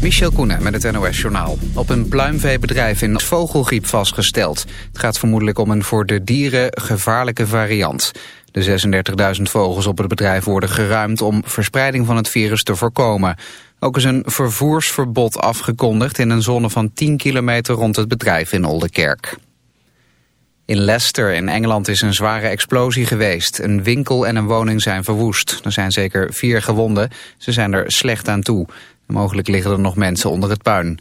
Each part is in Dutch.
Michel Koenen met het NOS-journaal. Op een pluimveebedrijf in vogelgriep vastgesteld. Het gaat vermoedelijk om een voor de dieren gevaarlijke variant. De 36.000 vogels op het bedrijf worden geruimd om verspreiding van het virus te voorkomen. Ook is een vervoersverbod afgekondigd in een zone van 10 kilometer rond het bedrijf in Oldenkerk. In Leicester in Engeland is een zware explosie geweest. Een winkel en een woning zijn verwoest. Er zijn zeker vier gewonden. Ze zijn er slecht aan toe. Mogelijk liggen er nog mensen onder het puin.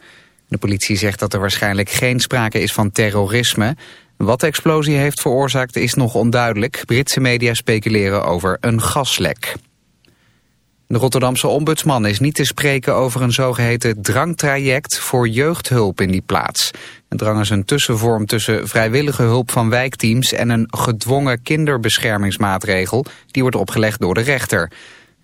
De politie zegt dat er waarschijnlijk geen sprake is van terrorisme. Wat de explosie heeft veroorzaakt is nog onduidelijk. Britse media speculeren over een gaslek. De Rotterdamse ombudsman is niet te spreken over een zogeheten drangtraject voor jeugdhulp in die plaats. Het drang is een tussenvorm tussen vrijwillige hulp van wijkteams en een gedwongen kinderbeschermingsmaatregel die wordt opgelegd door de rechter.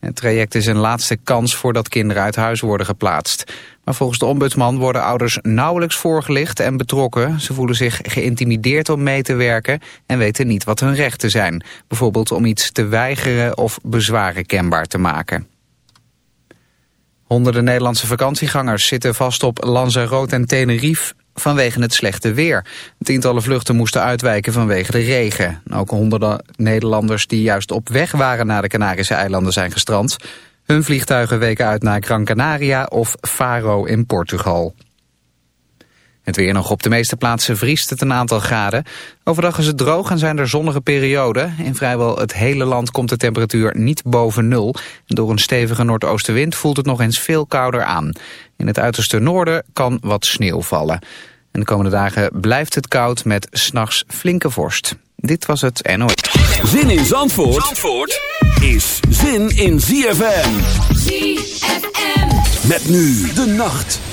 Het traject is een laatste kans voordat kinderen uit huis worden geplaatst. Maar volgens de ombudsman worden ouders nauwelijks voorgelicht en betrokken. Ze voelen zich geïntimideerd om mee te werken en weten niet wat hun rechten zijn. Bijvoorbeeld om iets te weigeren of bezwaren kenbaar te maken. Honderden Nederlandse vakantiegangers zitten vast op Lanzarote en Tenerife vanwege het slechte weer. Tientallen vluchten moesten uitwijken vanwege de regen. Ook honderden Nederlanders die juist op weg waren naar de Canarische eilanden zijn gestrand. Hun vliegtuigen weken uit naar Gran Canaria of Faro in Portugal. Het weer nog op de meeste plaatsen vriest het een aantal graden. Overdag is het droog en zijn er zonnige perioden. In vrijwel het hele land komt de temperatuur niet boven nul. Door een stevige noordoostenwind voelt het nog eens veel kouder aan. In het uiterste noorden kan wat sneeuw vallen. En de komende dagen blijft het koud met s'nachts flinke vorst. Dit was het NOS. Zin in Zandvoort, Zandvoort is zin in ZFM. ZFM. Met nu de nacht.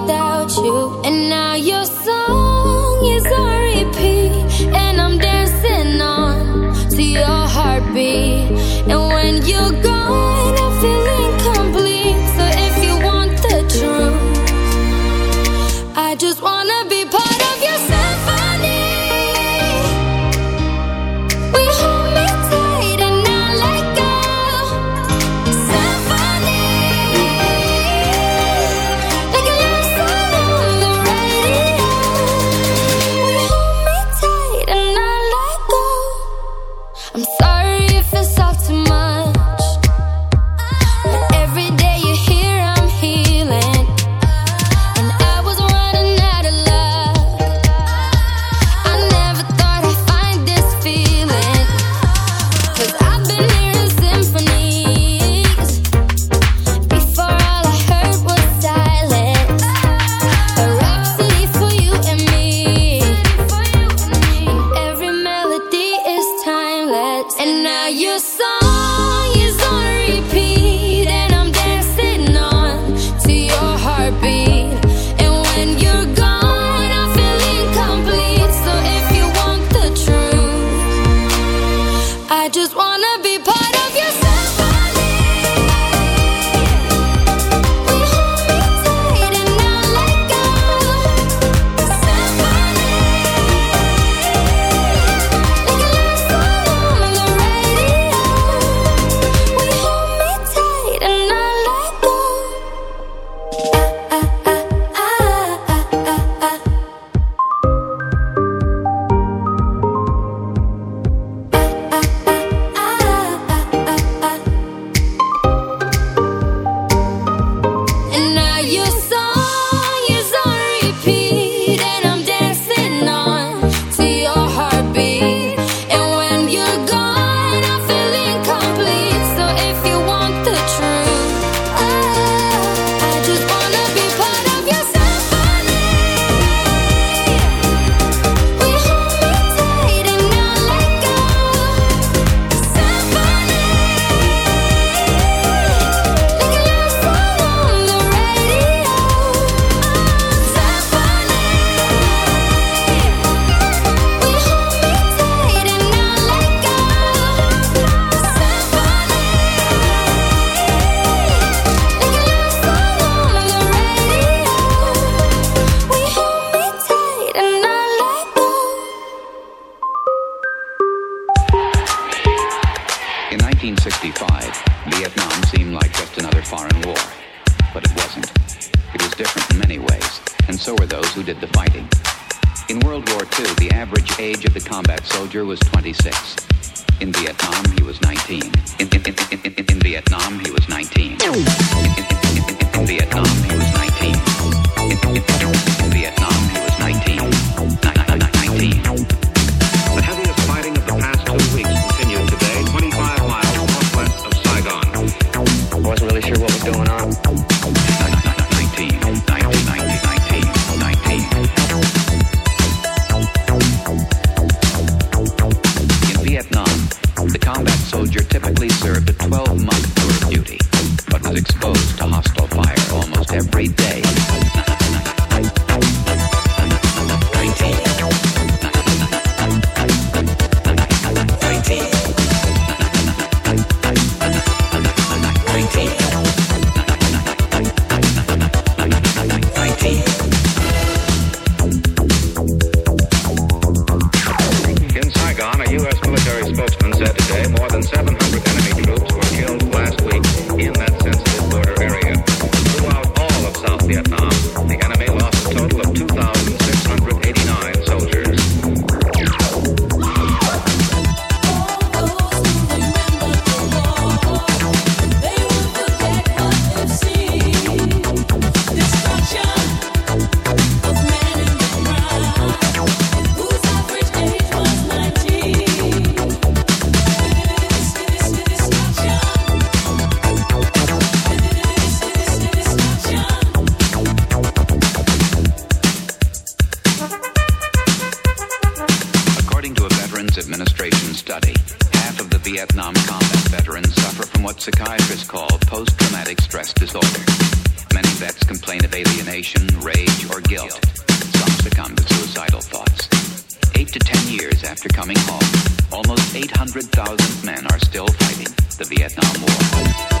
amor.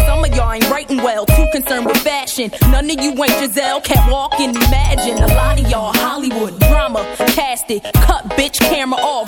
None of you ain't Giselle, can't walk and imagine. A lot of y'all Hollywood drama, cast it, cut bitch camera off,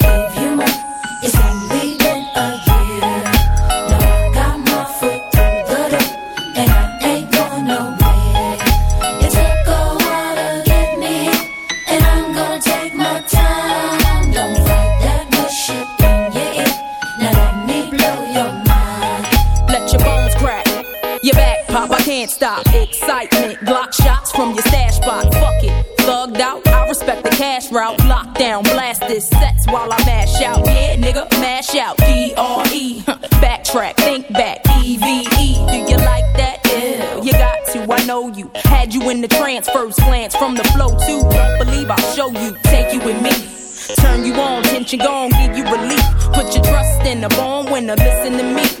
cash route. Lockdown, blast this sets while I mash out. Yeah, nigga, mash out. D R E. Backtrack, think back. E V E. Do you like that? Yeah, you got to. I know you. Had you in the trance, first glance from the flow too. Don't believe I'll show you. Take you with me. Turn you on, tension gone, give you relief. Put your trust in a born winner, listen to me.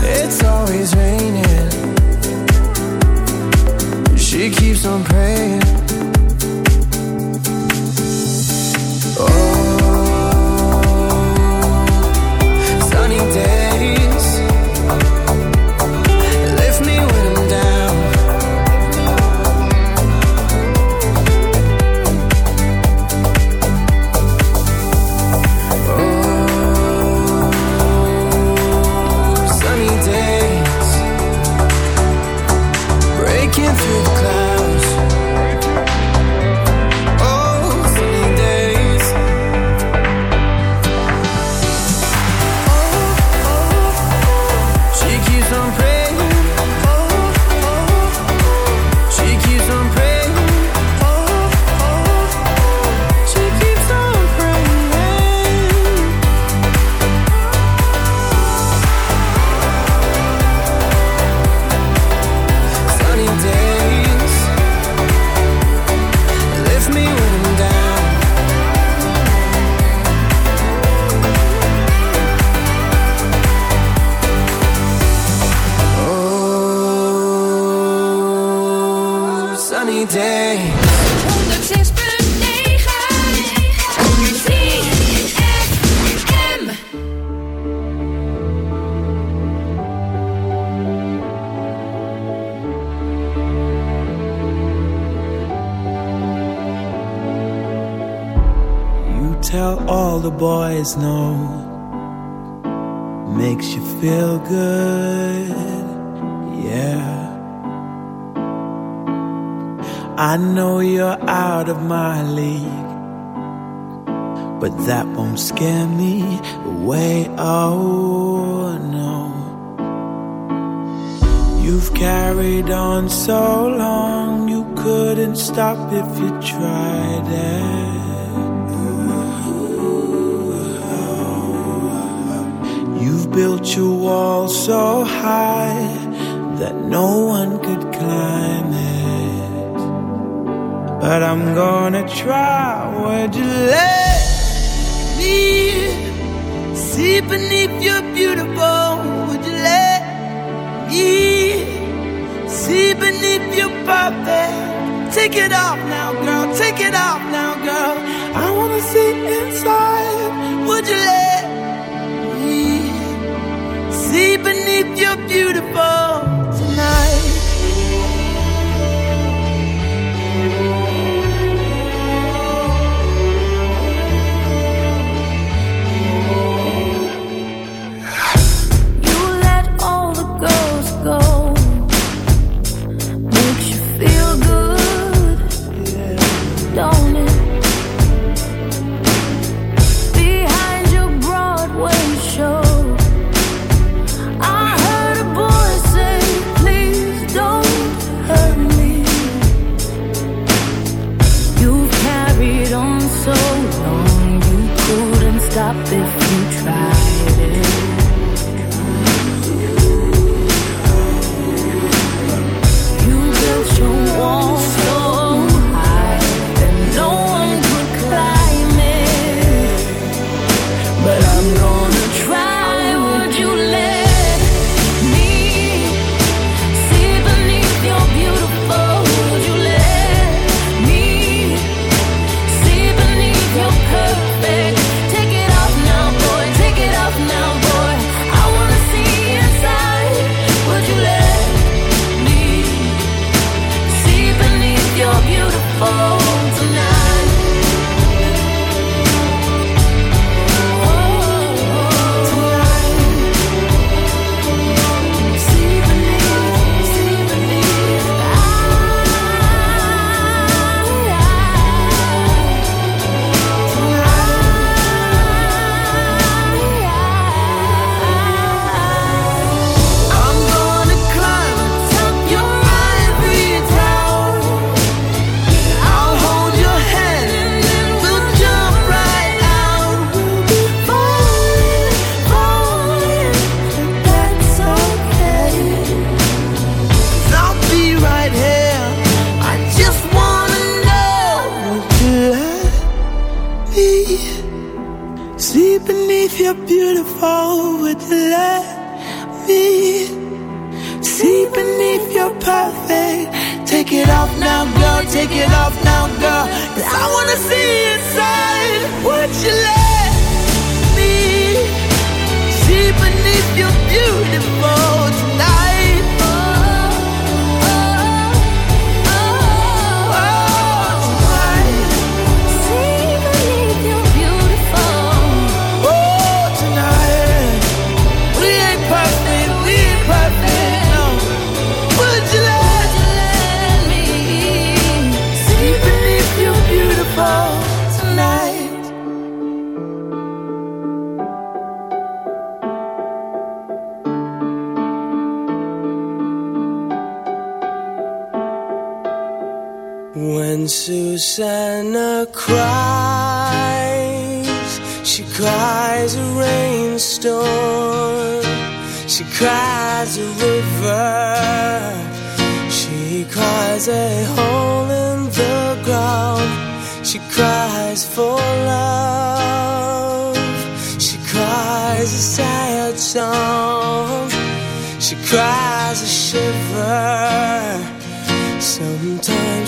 is no sleep beneath your beautiful tonight.